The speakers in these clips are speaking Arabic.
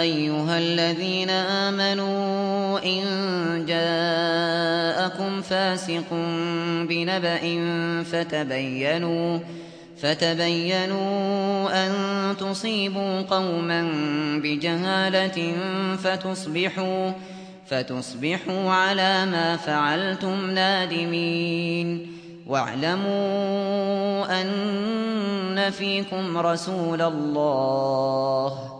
أيها الذين آمنوا إن جاءكم فاسق بنبأ فتبينوا فتبينوا أن تصيبوا قوما بجهالة فتصبحوا فتصبحوا على ما فعلتم نادمين واعلموا أن فيكم رسول الله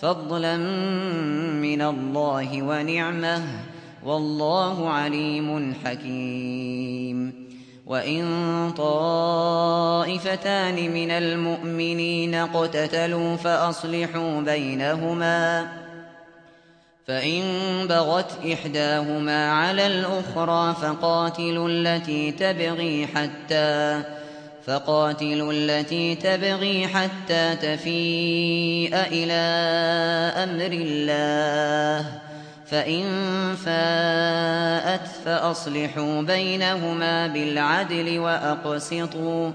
فضلا من الله ونعمة والله عليم حكيم. وإن طائفتان من المؤمنين اقتتلوا فأصلحوا بينهما. فإن بغت إحداهما على الأخرى فقاتلوا التي تبغي حتى فقاتلوا التي تبغي حتى تفيء إلى أمر الله. فإن فاءت فأصلحوا بينهما بالعدل وأقسطوا.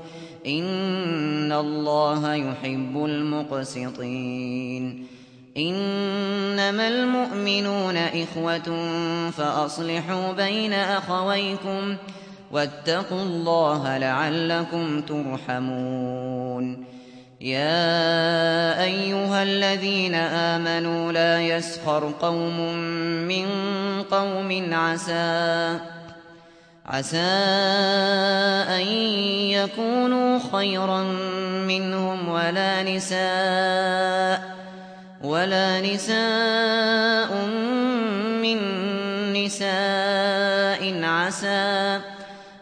إن الله يحب المقسطين. إنما المؤمنون إخوة فأصلحوا بين أخويكم. واتقوا الله لعلكم ترحمون. يا أيها الذين آمنوا لا يسخر قوم من قوم عسى عسى أن يكونوا خيرا منهم ولا نساء ولا نساء من نساء عسى.